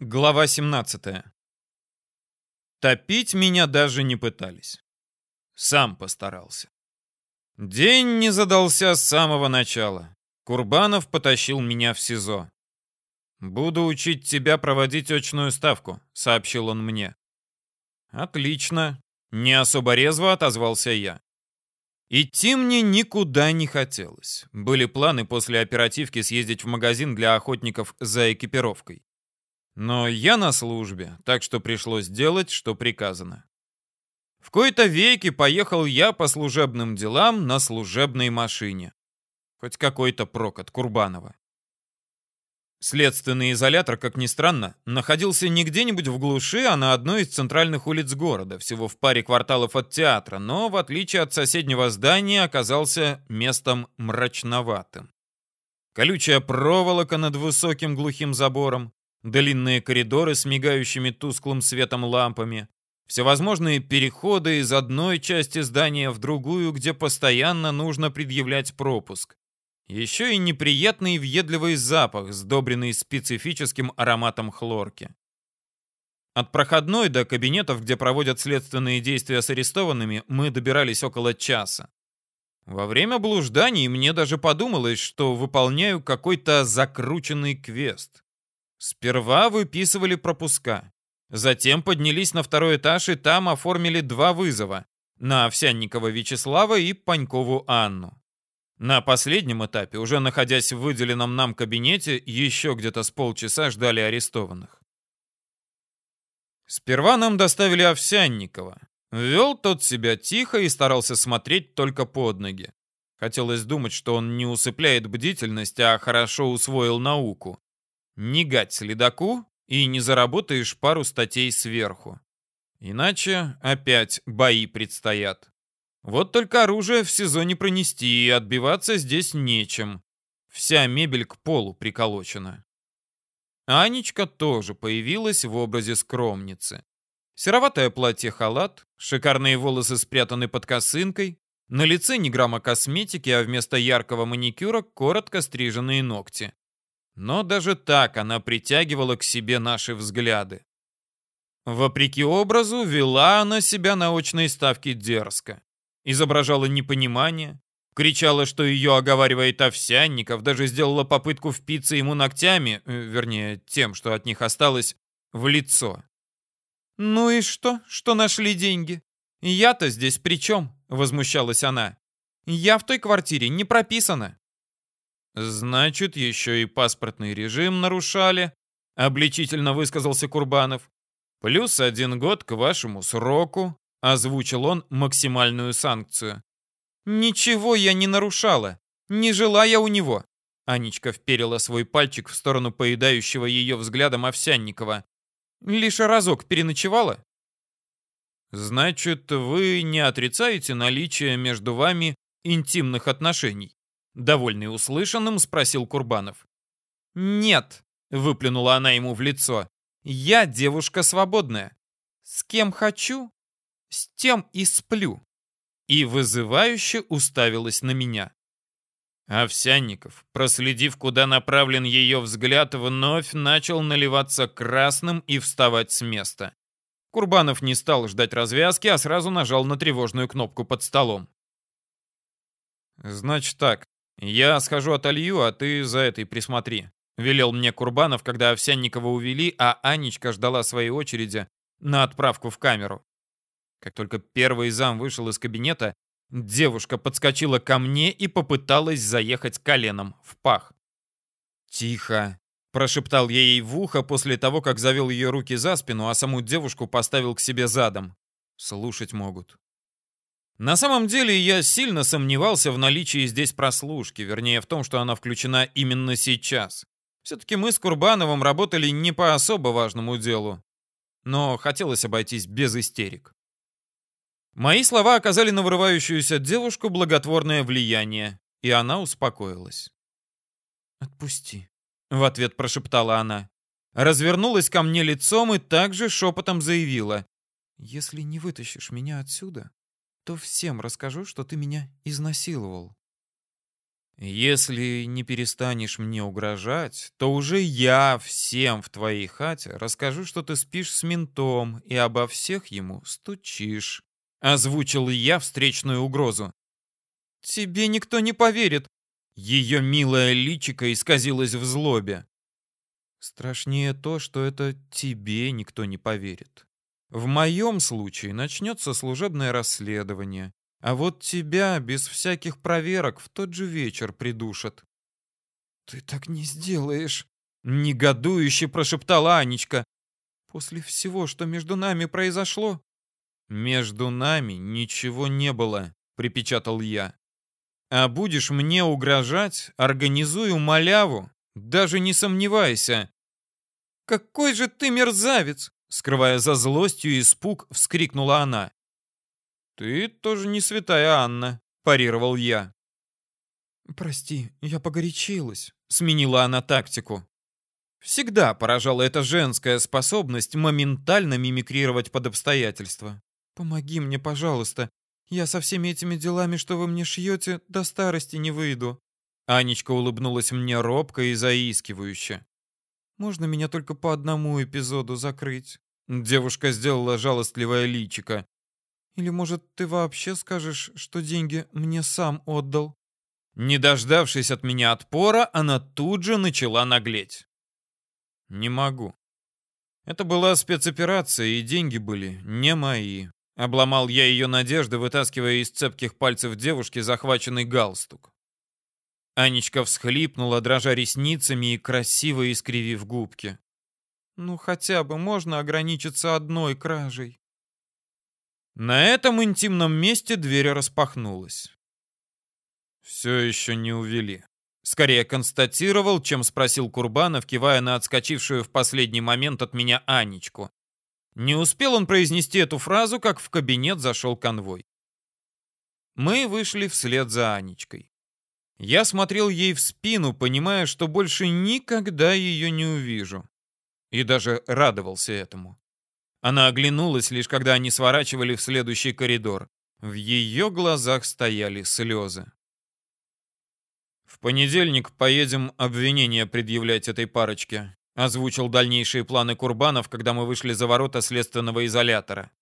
Глава 17. Топить меня даже не пытались. Сам постарался. День не задался с самого начала. Курбанов потащил меня в СИЗО. «Буду учить тебя проводить очную ставку», — сообщил он мне. «Отлично», — не особо резво отозвался я. Идти мне никуда не хотелось. Были планы после оперативки съездить в магазин для охотников за экипировкой. Но я на службе, так что пришлось делать, что приказано. В кои-то веки поехал я по служебным делам на служебной машине. Хоть какой-то прок от Курбанова. Следственный изолятор, как ни странно, находился не где-нибудь в глуши, а на одной из центральных улиц города, всего в паре кварталов от театра, но, в отличие от соседнего здания, оказался местом мрачноватым. Колючая проволока над высоким глухим забором, длинные коридоры с мигающими тусклым светом лампами, всевозможные переходы из одной части здания в другую, где постоянно нужно предъявлять пропуск. Еще и неприятный въедливый запах, сдобренный специфическим ароматом хлорки. От проходной до кабинетов, где проводят следственные действия с арестованными, мы добирались около часа. Во время блужданий мне даже подумалось, что выполняю какой-то закрученный квест. Сперва выписывали пропуска. Затем поднялись на второй этаж и там оформили два вызова. На Овсянникова Вячеслава и Панькову Анну. На последнем этапе, уже находясь в выделенном нам кабинете, еще где-то с полчаса ждали арестованных. Сперва нам доставили Овсянникова. Вел тот себя тихо и старался смотреть только под ноги. Хотелось думать, что он не усыпляет бдительность, а хорошо усвоил науку не гать следаку и не заработаешь пару статей сверху. Иначе опять бои предстоят. Вот только оружие в сезоне пронести, и отбиваться здесь нечем. Вся мебель к полу приколочена. Анечка тоже появилась в образе скромницы. Сероватое платье-халат, шикарные волосы спрятаны под косынкой, на лице ни грамма косметики, а вместо яркого маникюра коротко стриженные ногти. Но даже так она притягивала к себе наши взгляды. Вопреки образу, вела она себя на очной ставке дерзко. Изображала непонимание, кричала, что ее оговаривает Овсянников, даже сделала попытку впиться ему ногтями, э, вернее, тем, что от них осталось, в лицо. «Ну и что, что нашли деньги? Я-то здесь при чем?» — возмущалась она. «Я в той квартире не прописана». Значит, еще и паспортный режим нарушали, обличительно высказался Курбанов. Плюс один год к вашему сроку, озвучил он максимальную санкцию. Ничего я не нарушала, не жила я у него. Анечка вперила свой пальчик в сторону поедающего ее взглядом Овсянникова. Лишь разок переночевала. Значит, вы не отрицаете наличие между вами интимных отношений? Довольный услышанным, спросил Курбанов. «Нет», — выплюнула она ему в лицо, — «я девушка свободная. С кем хочу, с тем и сплю». И вызывающе уставилась на меня. Овсянников, проследив, куда направлен ее взгляд, вновь начал наливаться красным и вставать с места. Курбанов не стал ждать развязки, а сразу нажал на тревожную кнопку под столом. «Значит так, «Я схожу отолью, а ты за этой присмотри», — велел мне Курбанов, когда Овсянникова увели, а Анечка ждала своей очереди на отправку в камеру. Как только первый зам вышел из кабинета, девушка подскочила ко мне и попыталась заехать коленом в пах. «Тихо», — прошептал я ей в ухо после того, как завел ее руки за спину, а саму девушку поставил к себе задом. «Слушать могут». На самом деле я сильно сомневался в наличии здесь прослушки, вернее в том, что она включена именно сейчас. Все-таки мы с Курбановым работали не по особо важному делу, но хотелось обойтись без истерик. Мои слова оказали на вырывающуюся девушку благотворное влияние, и она успокоилась. «Отпусти», — в ответ прошептала она. Развернулась ко мне лицом и также шепотом заявила. «Если не вытащишь меня отсюда, то всем расскажу, что ты меня изнасиловал. Если не перестанешь мне угрожать, то уже я всем в твоей хате расскажу, что ты спишь с ментом и обо всех ему стучишь. Озвучил я встречную угрозу. Тебе никто не поверит. Ее милое личико исказилось в злобе. Страшнее то, что это тебе никто не поверит. В моем случае начнется служебное расследование, а вот тебя без всяких проверок в тот же вечер придушат. Ты так не сделаешь, негодующе прошептала Анечка. После всего, что между нами произошло, между нами ничего не было, припечатал я. А будешь мне угрожать, организую маляву, даже не сомневайся. Какой же ты мерзавец, скрывая за злостью испуг, вскрикнула она. «Ты тоже не святая Анна», — парировал я. «Прости, я погорячилась», — сменила она тактику. Всегда поражала эта женская способность моментально мимикрировать под обстоятельства. «Помоги мне, пожалуйста. Я со всеми этими делами, что вы мне шьете, до старости не выйду». Анечка улыбнулась мне робко и заискивающе. «Можно меня только по одному эпизоду закрыть?» Девушка сделала жалостливое личико. Или, может, ты вообще скажешь, что деньги мне сам отдал?» Не дождавшись от меня отпора, она тут же начала наглеть. «Не могу. Это была спецоперация, и деньги были не мои». Обломал я ее надежды, вытаскивая из цепких пальцев девушки захваченный галстук. Анечка всхлипнула, дрожа ресницами и красиво искривив губки. «Ну, хотя бы можно ограничиться одной кражей». На этом интимном месте дверь распахнулась. Все еще не увели. Скорее констатировал, чем спросил Курбанов, кивая на отскочившую в последний момент от меня Анечку. Не успел он произнести эту фразу, как в кабинет зашел конвой. Мы вышли вслед за Анечкой. Я смотрел ей в спину, понимая, что больше никогда ее не увижу. И даже радовался этому. Она оглянулась, лишь когда они сворачивали в следующий коридор. В ее глазах стояли слезы. «В понедельник поедем обвинение предъявлять этой парочке», озвучил дальнейшие планы Курбанов, когда мы вышли за ворота следственного изолятора.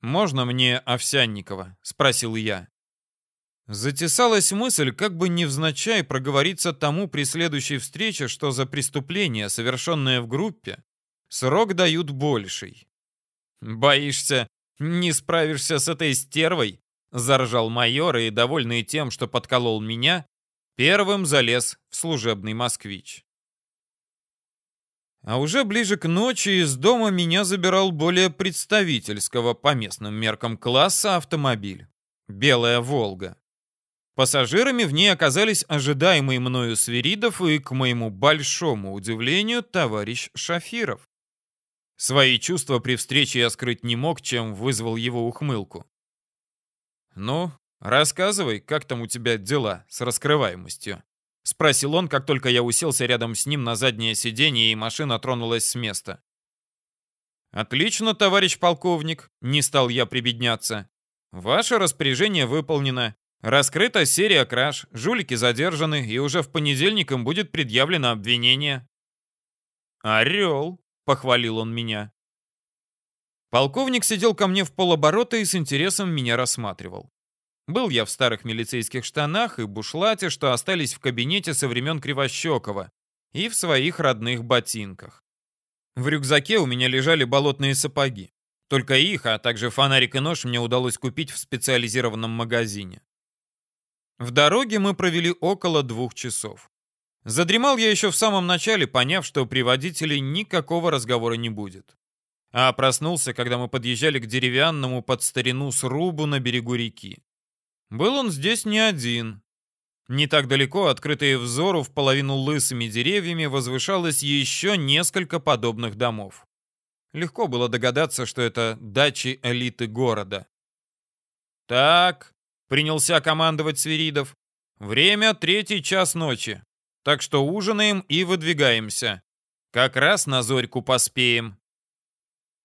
«Можно мне Овсянникова?» — спросил я. Затесалась мысль, как бы невзначай проговориться тому при следующей встрече, что за преступление, совершенное в группе, Срок дают больший. Боишься, не справишься с этой стервой? Заржал майор и, довольный тем, что подколол меня, первым залез в служебный москвич. А уже ближе к ночи из дома меня забирал более представительского по местным меркам класса автомобиль. Белая «Волга». Пассажирами в ней оказались ожидаемый мною Свиридов и, к моему большому удивлению, товарищ Шафиров. Свои чувства при встрече я скрыть не мог, чем вызвал его ухмылку. «Ну, рассказывай, как там у тебя дела с раскрываемостью?» Спросил он, как только я уселся рядом с ним на заднее сиденье, и машина тронулась с места. «Отлично, товарищ полковник», — не стал я прибедняться. «Ваше распоряжение выполнено. Раскрыта серия краж, жулики задержаны, и уже в понедельник им будет предъявлено обвинение». «Орел», — похвалил он меня. Полковник сидел ко мне в полоборота и с интересом меня рассматривал. Был я в старых милицейских штанах и бушлате, что остались в кабинете со времен Кривощекова, и в своих родных ботинках. В рюкзаке у меня лежали болотные сапоги. Только их, а также фонарик и нож мне удалось купить в специализированном магазине. В дороге мы провели около двух часов. Задремал я еще в самом начале, поняв, что при водителе никакого разговора не будет. А проснулся, когда мы подъезжали к деревянному под старину срубу на берегу реки. Был он здесь не один. Не так далеко, открытые взору в половину лысыми деревьями, возвышалось еще несколько подобных домов. Легко было догадаться, что это дачи элиты города. «Так», — принялся командовать Свиридов, — «время третий час ночи. Так что ужинаем и выдвигаемся. Как раз на зорьку поспеем.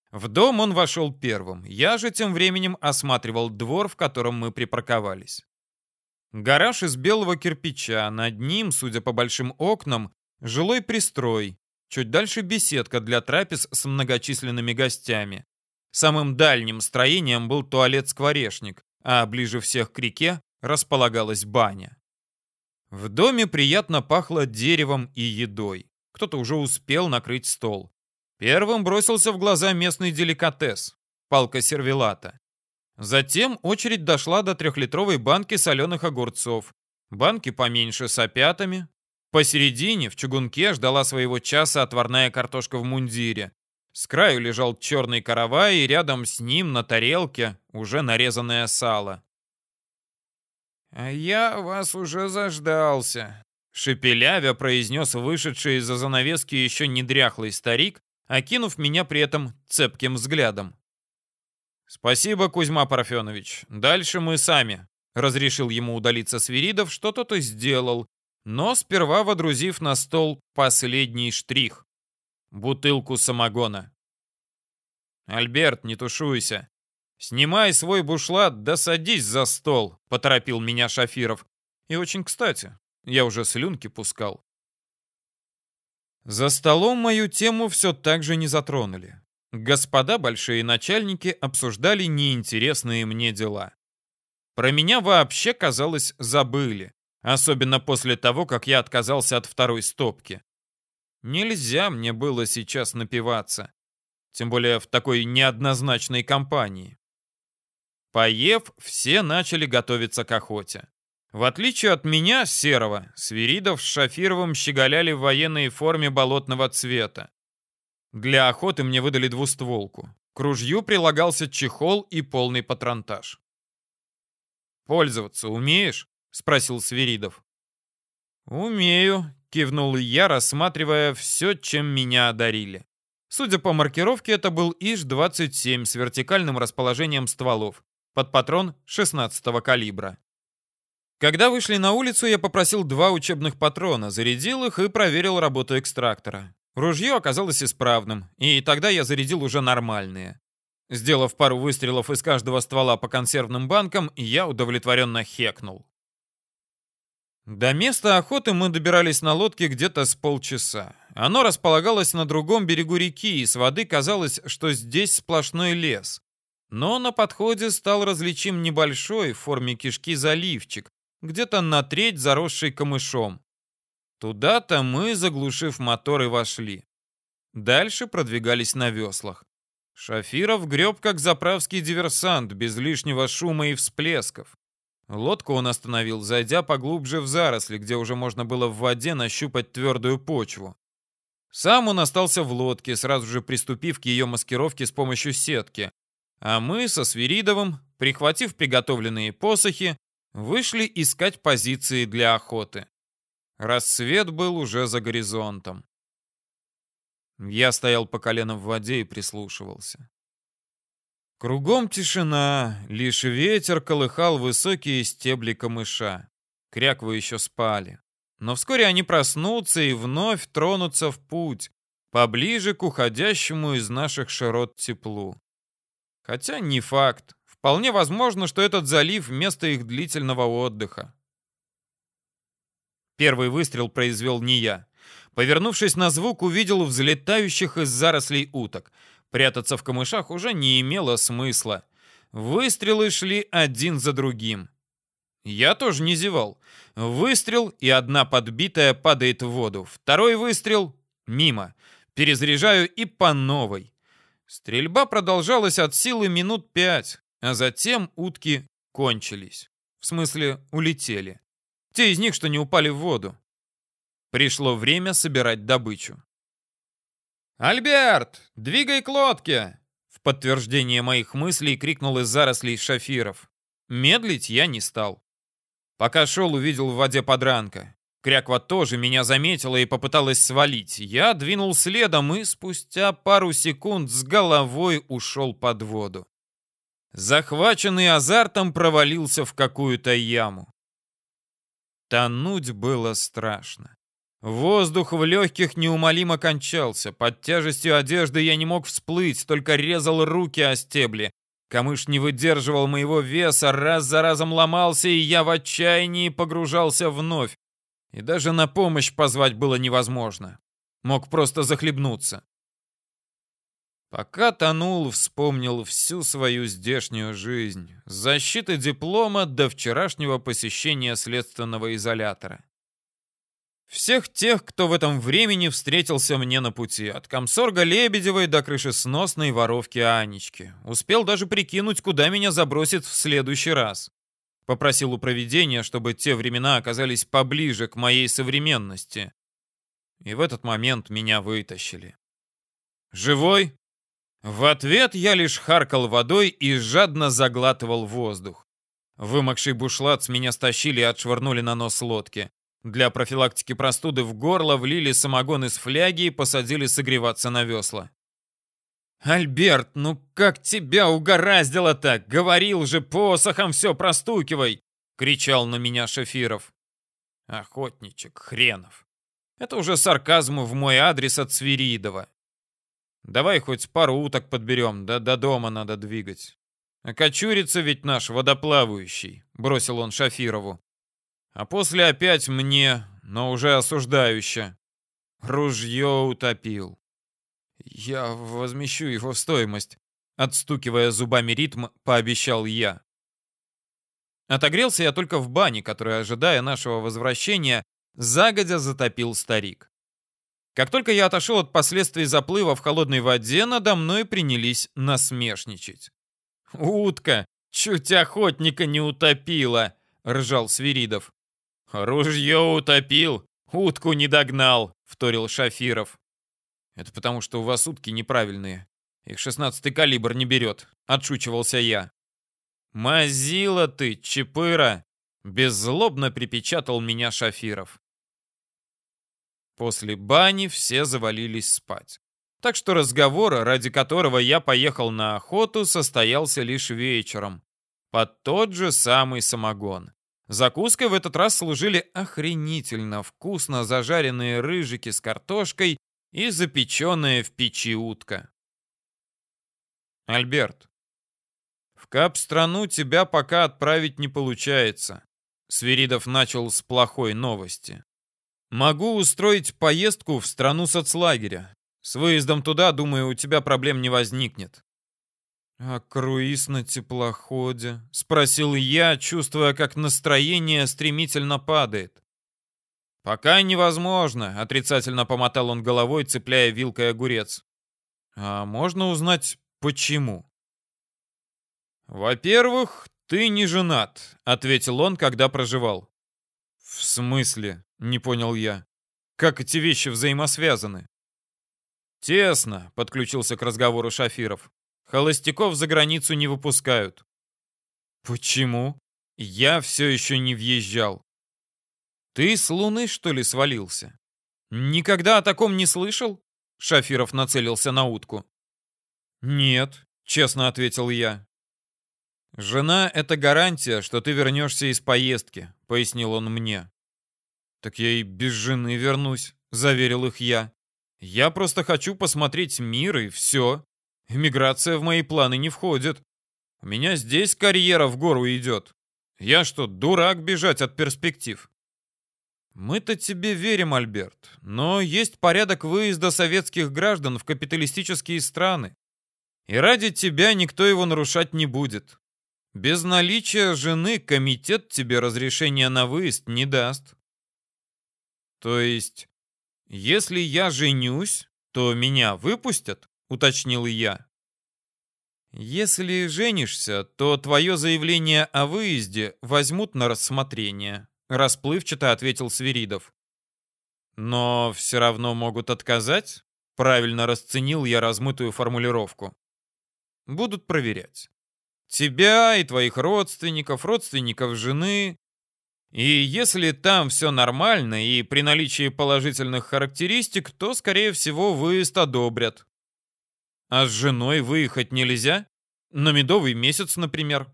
В дом он вошел первым. Я же тем временем осматривал двор, в котором мы припарковались. Гараж из белого кирпича, над ним, судя по большим окнам, жилой пристрой, чуть дальше беседка для трапез с многочисленными гостями. Самым дальним строением был туалет-скворечник, а ближе всех к реке располагалась баня. В доме приятно пахло деревом и едой. Кто-то уже успел накрыть стол. Первым бросился в глаза местный деликатес – палка сервелата. Затем очередь дошла до трехлитровой банки соленых огурцов. Банки поменьше с опятами. Посередине, в чугунке, ждала своего часа отварная картошка в мундире. С краю лежал черный каравай, и рядом с ним на тарелке уже нарезанное сало. «А я вас уже заждался», — шепелявя произнес вышедший из-за занавески еще недряхлый старик, окинув меня при этом цепким взглядом. «Спасибо, Кузьма Парфенович. Дальше мы сами», — разрешил ему удалиться Свиридов, что тот и сделал, но сперва водрузив на стол последний штрих — бутылку самогона. «Альберт, не тушуйся. Снимай свой бушлат, да садись за стол», — поторопил меня Шафиров. И очень кстати, я уже слюнки пускал. За столом мою тему все так же не затронули. Господа большие начальники обсуждали неинтересные мне дела. Про меня вообще, казалось, забыли. Особенно после того, как я отказался от второй стопки. Нельзя мне было сейчас напиваться. Тем более в такой неоднозначной компании. Поев, все начали готовиться к охоте. В отличие от меня, Серого, Свиридов с Шафировым щеголяли в военной форме болотного цвета. Для охоты мне выдали двустволку. К ружью прилагался чехол и полный патронтаж. «Пользоваться умеешь?» — спросил Свиридов. «Умею», — кивнул я, рассматривая все, чем меня одарили. Судя по маркировке, это был ИЖ-27 с вертикальным расположением стволов под патрон 16-го калибра. Когда вышли на улицу, я попросил два учебных патрона, зарядил их и проверил работу экстрактора. Ружье оказалось исправным, и тогда я зарядил уже нормальные. Сделав пару выстрелов из каждого ствола по консервным банкам, я удовлетворенно хекнул. До места охоты мы добирались на лодке где-то с полчаса. Оно располагалось на другом берегу реки, и с воды казалось, что здесь сплошной лес. Но на подходе стал различим небольшой в форме кишки заливчик, где-то на треть заросший камышом. Туда-то мы, заглушив мотор, и вошли. Дальше продвигались на веслах. Шафиров греб как заправский диверсант, без лишнего шума и всплесков. Лодку он остановил, зайдя поглубже в заросли, где уже можно было в воде нащупать твердую почву. Сам он остался в лодке, сразу же приступив к ее маскировке с помощью сетки. А мы со Свиридовым, прихватив приготовленные посохи, вышли искать позиции для охоты. Рассвет был уже за горизонтом. Я стоял по колено в воде и прислушивался. Кругом тишина, лишь ветер колыхал высокие стебли камыша. Кряквы еще спали. Но вскоре они проснутся и вновь тронутся в путь, поближе к уходящему из наших широт теплу. Хотя не факт. Вполне возможно, что этот залив — место их длительного отдыха. Первый выстрел произвел не я. Повернувшись на звук, увидел взлетающих из зарослей уток. Прятаться в камышах уже не имело смысла. Выстрелы шли один за другим. Я тоже не зевал. Выстрел, и одна подбитая падает в воду. Второй выстрел — мимо. Перезаряжаю и по новой. Стрельба продолжалась от силы минут пять, а затем утки кончились. В смысле, улетели. Те из них, что не упали в воду. Пришло время собирать добычу. «Альберт, двигай к лодке!» В подтверждение моих мыслей крикнул из зарослей Шафиров. Медлить я не стал. Пока шел, увидел в воде подранка. Кряква тоже меня заметила и попыталась свалить. Я двинул следом и спустя пару секунд с головой ушел под воду. Захваченный азартом провалился в какую-то яму. Тонуть было страшно. Воздух в легких неумолимо кончался. Под тяжестью одежды я не мог всплыть, только резал руки о стебли. Камыш не выдерживал моего веса, раз за разом ломался, и я в отчаянии погружался вновь. И даже на помощь позвать было невозможно. Мог просто захлебнуться. Пока тонул, вспомнил всю свою здешнюю жизнь. С защиты диплома до вчерашнего посещения следственного изолятора. Всех тех, кто в этом времени встретился мне на пути, от комсорга Лебедевой до крышесносной воровки Анечки. Успел даже прикинуть, куда меня забросит в следующий раз. Попросил у провидения, чтобы те времена оказались поближе к моей современности. И в этот момент меня вытащили. Живой? В ответ я лишь харкал водой и жадно заглатывал воздух. Вымокший бушлат с меня стащили и отшвырнули на нос лодки. Для профилактики простуды в горло влили самогон из фляги и посадили согреваться на весла. «Альберт, ну как тебя угораздило так? Говорил же, посохом все простукивай!» — кричал на меня Шафиров. «Охотничек хренов. Это уже сарказм в мой адрес от Свиридова. Давай хоть пару уток подберем, да до дома надо двигать. Окочурится ведь наш водоплавающий», — бросил он Шафирову. А после опять мне, но уже осуждающе. Ружье утопил. Я возмещу его стоимость. Отстукивая зубами ритм, пообещал я. Отогрелся я только в бане, которую, ожидая нашего возвращения, загодя затопил старик. Как только я отошел от последствий заплыва в холодной воде, надо мной принялись насмешничать. «Утка! Чуть охотника не утопила!» — ржал Свиридов. «Ружье утопил, утку не догнал», — вторил Шафиров. «Это потому, что у вас утки неправильные. Их шестнадцатый калибр не берет», — отшучивался я. «Мазила ты, чепыра!» — беззлобно припечатал меня Шафиров. После бани все завалились спать. Так что разговор, ради которого я поехал на охоту, состоялся лишь вечером. Под тот же самый самогон. Закуской в этот раз служили охренительно вкусно зажаренные рыжики с картошкой и запеченная в печи утка. Альберт, в Кап-страну тебя пока отправить не получается. Свиридов начал с плохой новости. Могу устроить поездку в страну соцлагеря. С выездом туда, думаю, у тебя проблем не возникнет. «А круиз на теплоходе?» — спросил я, чувствуя, как настроение стремительно падает. «Пока невозможно», — отрицательно помотал он головой, цепляя вилкой огурец. «А можно узнать, почему?» «Во-первых, ты не женат», — ответил он, когда проживал. «В смысле?» — не понял я. «Как эти вещи взаимосвязаны?» «Тесно», — подключился к разговору Шафиров. Холостяков за границу не выпускают. Почему? Я все еще не въезжал. Ты с луны, что ли, свалился? Никогда о таком не слышал? Шафиров нацелился на утку. Нет, честно ответил я. Жена — это гарантия, что ты вернешься из поездки, пояснил он мне. Так я и без жены вернусь, заверил их я. Я просто хочу посмотреть мир и все. Эмиграция в мои планы не входит. У меня здесь карьера в гору идет. Я что, дурак бежать от перспектив? Мы-то тебе верим, Альберт, но есть порядок выезда советских граждан в капиталистические страны. И ради тебя никто его нарушать не будет. Без наличия жены комитет тебе разрешения на выезд не даст. То есть, если я женюсь, то меня выпустят? Уточнил я. Если женишься, то твое заявление о выезде возьмут на рассмотрение, расплывчато ответил Свиридов. Но все равно могут отказать? Правильно расценил я размытую формулировку. Будут проверять. Тебя и твоих родственников, родственников жены. И если там все нормально и при наличии положительных характеристик, то, скорее всего, выезд одобрят. А с женой выехать нельзя? На медовый месяц, например?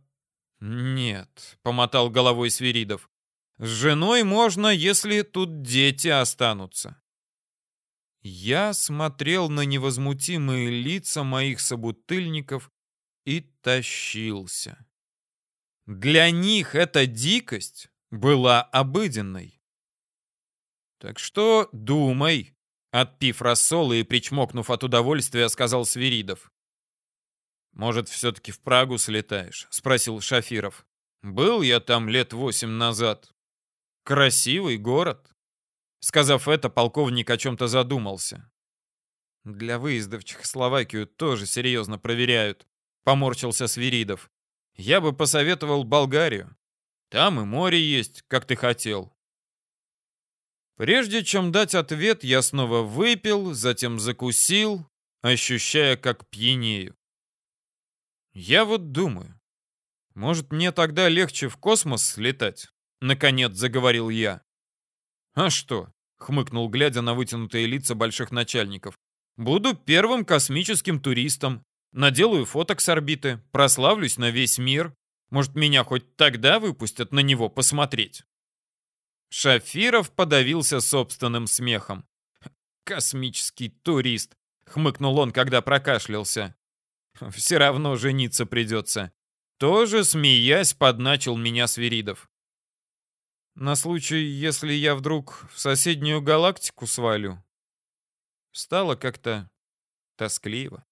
Нет, помотал головой Свиридов. С женой можно, если тут дети останутся. Я смотрел на невозмутимые лица моих собутыльников и тащился. Для них эта дикость была обыденной. Так что думай, отпив рассолы и причмокнув от удовольствия, сказал Свиридов. «Может, все-таки в Прагу слетаешь?» — спросил Шафиров. «Был я там лет восемь назад. Красивый город». Сказав это, полковник о чем-то задумался. «Для выезда в Чехословакию тоже серьезно проверяют», — поморщился Свиридов. «Я бы посоветовал Болгарию. Там и море есть, как ты хотел». Прежде чем дать ответ, я снова выпил, затем закусил, ощущая, как пьянею. Я вот думаю, может, мне тогда легче в космос слетать? Наконец заговорил я. А что? Хмыкнул, глядя на вытянутые лица больших начальников. Буду первым космическим туристом. Наделаю фоток с орбиты, прославлюсь на весь мир. Может, меня хоть тогда выпустят на него посмотреть? Шафиров подавился собственным смехом. «Космический турист», — хмыкнул он, когда прокашлялся. Все равно жениться придется. Тоже, смеясь, подначил меня Свиридов. На случай, если я вдруг в соседнюю галактику свалю. Стало как-то тоскливо.